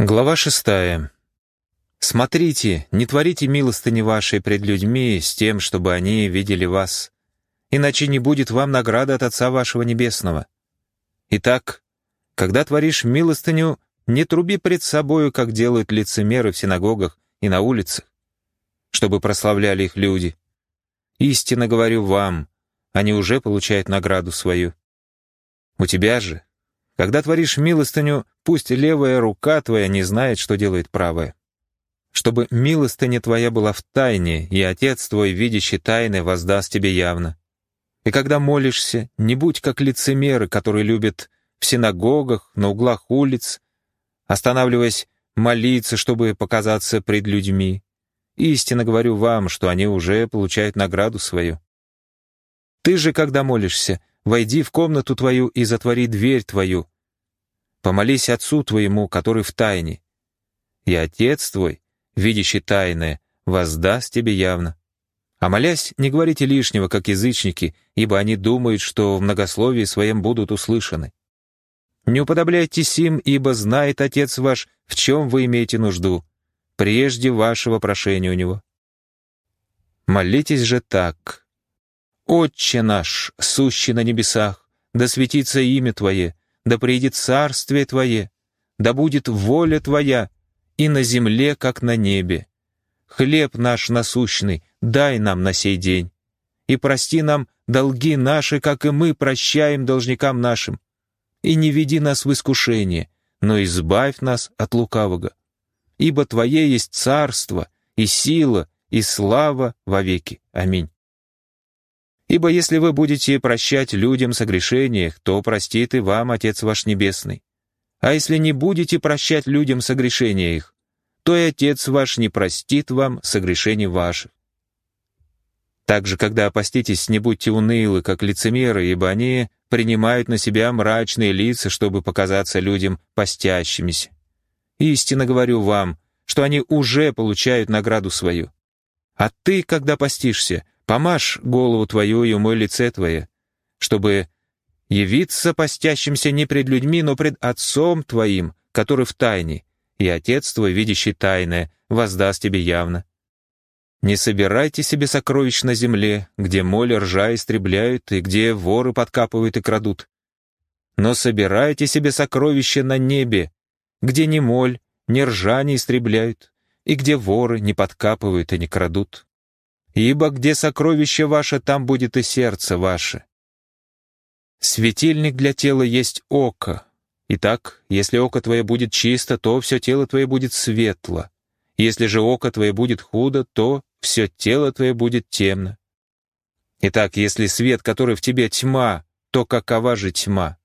Глава шестая. «Смотрите, не творите милостыни вашей пред людьми с тем, чтобы они видели вас, иначе не будет вам награды от Отца вашего Небесного. Итак, когда творишь милостыню, не труби пред собою, как делают лицемеры в синагогах и на улицах, чтобы прославляли их люди. Истинно говорю вам, они уже получают награду свою. У тебя же, когда творишь милостыню, пусть левая рука твоя не знает, что делает правая. Чтобы милостыня твоя была в тайне, и Отец твой, видящий тайны, воздаст тебе явно. И когда молишься, не будь как лицемеры, которые любят в синагогах, на углах улиц, останавливаясь молиться, чтобы показаться пред людьми. Истинно говорю вам, что они уже получают награду свою. Ты же, когда молишься, войди в комнату твою и затвори дверь твою. Помолись Отцу твоему, который в тайне. И Отец твой, видящий тайное, воздаст тебе явно. А молясь, не говорите лишнего, как язычники, ибо они думают, что в многословии своем будут услышаны. Не уподобляйтесь им, ибо знает Отец ваш, в чем вы имеете нужду, прежде вашего прошения у Него. Молитесь же так. «Отче наш, сущий на небесах, да светится имя Твое, да придет царствие Твое, да будет воля Твоя и на земле, как на небе. Хлеб наш насущный дай нам на сей день, и прости нам долги наши, как и мы прощаем должникам нашим. И не веди нас в искушение, но избавь нас от лукавого. Ибо Твое есть царство, и сила, и слава вовеки. Аминь. Ибо если вы будете прощать людям согрешения, то простит и вам Отец ваш Небесный. А если не будете прощать людям согрешения их, то и Отец ваш не простит вам согрешений ваших. Также, когда опаститесь, не будьте унылы, как лицемеры, ибо они принимают на себя мрачные лица, чтобы показаться людям постящимися. Истинно говорю вам, что они уже получают награду свою. А ты, когда постишься, Помажь голову твою и умой лице твое, чтобы явиться постящимся не пред людьми, но пред Отцом твоим, который в тайне, и Отец твой, видящий тайное, воздаст тебе явно. Не собирайте себе сокровищ на земле, где моль ржа истребляют, и где воры подкапывают и крадут. Но собирайте себе сокровища на небе, где ни моль, ни ржа не истребляют, и где воры не подкапывают и не крадут ибо где сокровище ваше, там будет и сердце ваше. Светильник для тела есть око. Итак, если око твое будет чисто, то все тело твое будет светло. Если же око твое будет худо, то все тело твое будет темно. Итак, если свет, который в тебе тьма, то какова же тьма?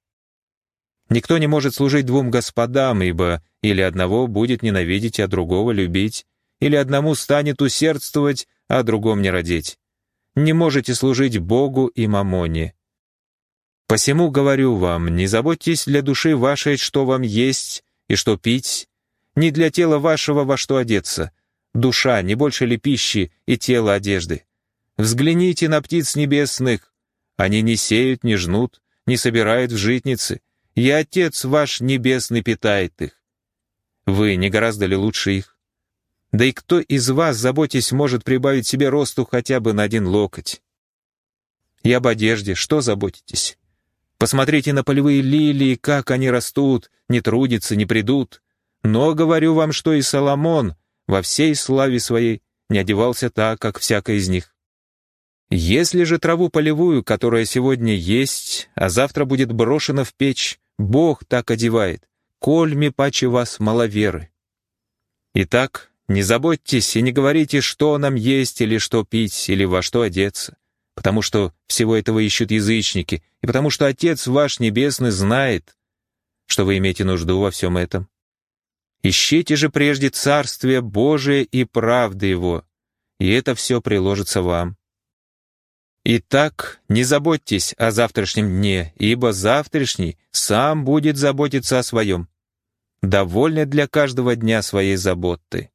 Никто не может служить двум господам, ибо или одного будет ненавидеть, а другого любить, или одному станет усердствовать, а другом не родить. Не можете служить Богу и мамоне. Посему говорю вам, не заботьтесь для души вашей, что вам есть и что пить, не для тела вашего во что одеться. Душа не больше ли пищи и тело одежды? Взгляните на птиц небесных. Они не сеют, не жнут, не собирают в житницы, и Отец ваш небесный питает их. Вы не гораздо ли лучше их? Да и кто из вас, заботясь, может прибавить себе росту хотя бы на один локоть? И об одежде что заботитесь? Посмотрите на полевые лилии, как они растут, не трудятся, не придут. Но говорю вам, что и Соломон во всей славе своей не одевался так, как всякая из них. Если же траву полевую, которая сегодня есть, а завтра будет брошена в печь, Бог так одевает, кольми паче вас маловеры. Итак, не заботьтесь и не говорите, что нам есть или что пить, или во что одеться, потому что всего этого ищут язычники, и потому что Отец ваш Небесный знает, что вы имеете нужду во всем этом. Ищите же прежде Царствие Божие и правды Его, и это все приложится вам. Итак, не заботьтесь о завтрашнем дне, ибо завтрашний сам будет заботиться о своем. Довольно для каждого дня своей заботы.